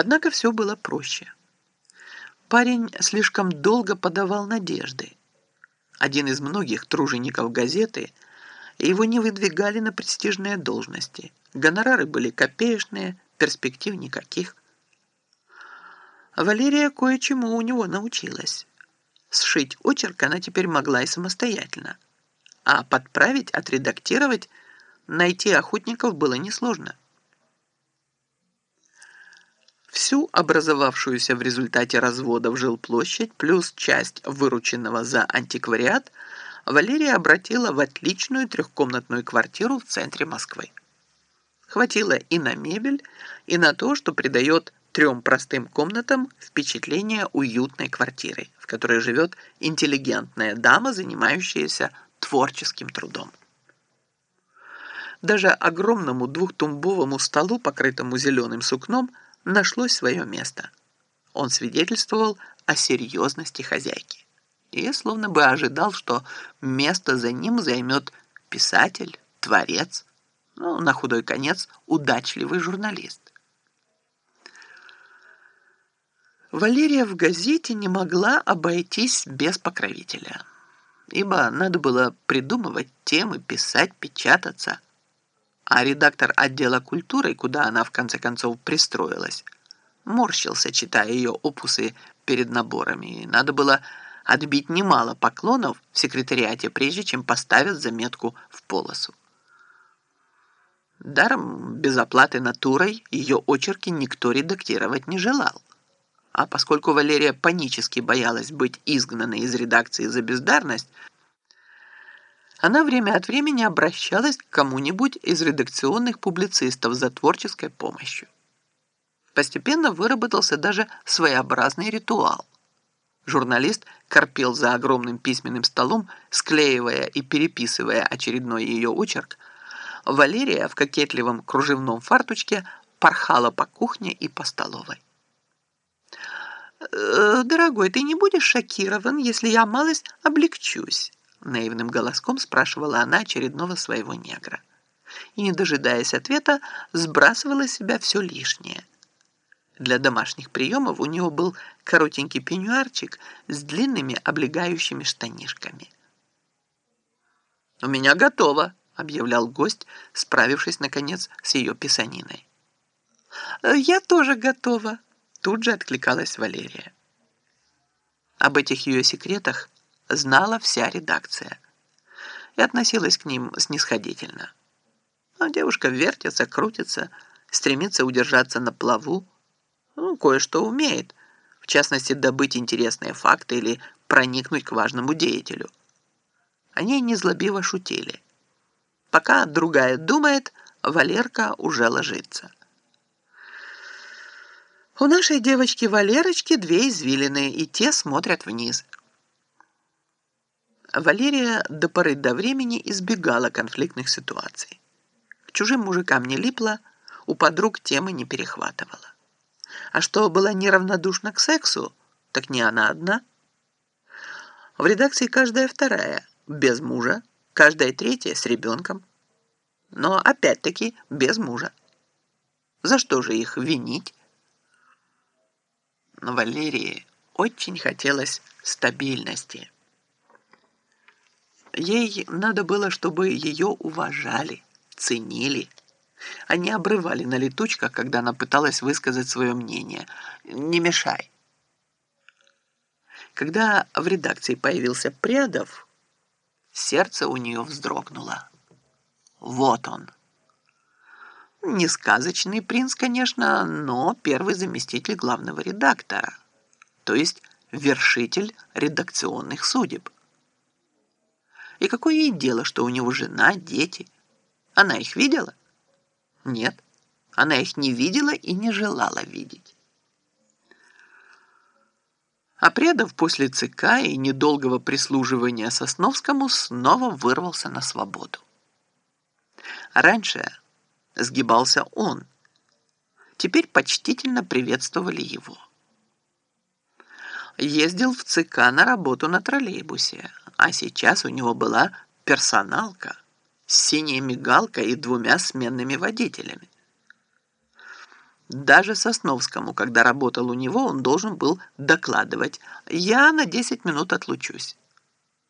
Однако все было проще. Парень слишком долго подавал надежды. Один из многих тружеников газеты, его не выдвигали на престижные должности. Гонорары были копеечные, перспектив никаких. Валерия кое-чему у него научилась. Сшить очерк она теперь могла и самостоятельно. А подправить, отредактировать, найти охотников было несложно. Всю образовавшуюся в результате разводов жилплощадь плюс часть вырученного за антиквариат Валерия обратила в отличную трехкомнатную квартиру в центре Москвы. Хватило и на мебель, и на то, что придает трем простым комнатам впечатление уютной квартиры, в которой живет интеллигентная дама, занимающаяся творческим трудом. Даже огромному двухтумбовому столу, покрытому зеленым сукном, нашлось свое место. Он свидетельствовал о серьезности хозяйки и словно бы ожидал, что место за ним займет писатель, творец, ну, на худой конец, удачливый журналист. Валерия в газете не могла обойтись без покровителя, ибо надо было придумывать темы, писать, печататься – а редактор отдела культуры, куда она в конце концов пристроилась, морщился, читая ее опусы перед наборами. Надо было отбить немало поклонов в секретариате, прежде чем поставят заметку в полосу. Даром без оплаты натурой ее очерки никто редактировать не желал. А поскольку Валерия панически боялась быть изгнанной из редакции за бездарность, она время от времени обращалась к кому-нибудь из редакционных публицистов за творческой помощью. Постепенно выработался даже своеобразный ритуал. Журналист корпел за огромным письменным столом, склеивая и переписывая очередной ее очерк. Валерия в кокетливом кружевном фартучке порхала по кухне и по столовой. «Э, «Дорогой, ты не будешь шокирован, если я малость облегчусь?» Наивным голоском спрашивала она очередного своего негра. И, не дожидаясь ответа, сбрасывала с себя все лишнее. Для домашних приемов у него был коротенький пеньюарчик с длинными облегающими штанишками. «У меня готово», — объявлял гость, справившись, наконец, с ее писаниной. «Я тоже готова», — тут же откликалась Валерия. Об этих ее секретах знала вся редакция и относилась к ним снисходительно. А девушка вертится, крутится, стремится удержаться на плаву, ну, кое-что умеет, в частности, добыть интересные факты или проникнуть к важному деятелю. Они незлобиво шутили. Пока другая думает, Валерка уже ложится. У нашей девочки Валерочки две извилины, и те смотрят вниз – Валерия до поры до времени избегала конфликтных ситуаций. К чужим мужикам не липла, у подруг темы не перехватывала. А что была неравнодушна к сексу, так не она одна. В редакции каждая вторая без мужа, каждая третья с ребенком. Но опять-таки без мужа. За что же их винить? Но Валерии очень хотелось стабильности. Ей надо было, чтобы ее уважали, ценили, а не обрывали на летучках, когда она пыталась высказать свое мнение. «Не мешай». Когда в редакции появился Прядов, сердце у нее вздрогнуло. Вот он. Не сказочный принц, конечно, но первый заместитель главного редактора, то есть вершитель редакционных судеб. И какое ей дело, что у него жена, дети? Она их видела? Нет, она их не видела и не желала видеть. А предав после ЦК и недолгого прислуживания Сосновскому снова вырвался на свободу. Раньше сгибался он, теперь почтительно приветствовали его. Ездил в ЦК на работу на троллейбусе, а сейчас у него была персоналка с синей мигалкой и двумя сменными водителями. Даже Сосновскому, когда работал у него, он должен был докладывать. «Я на 10 минут отлучусь».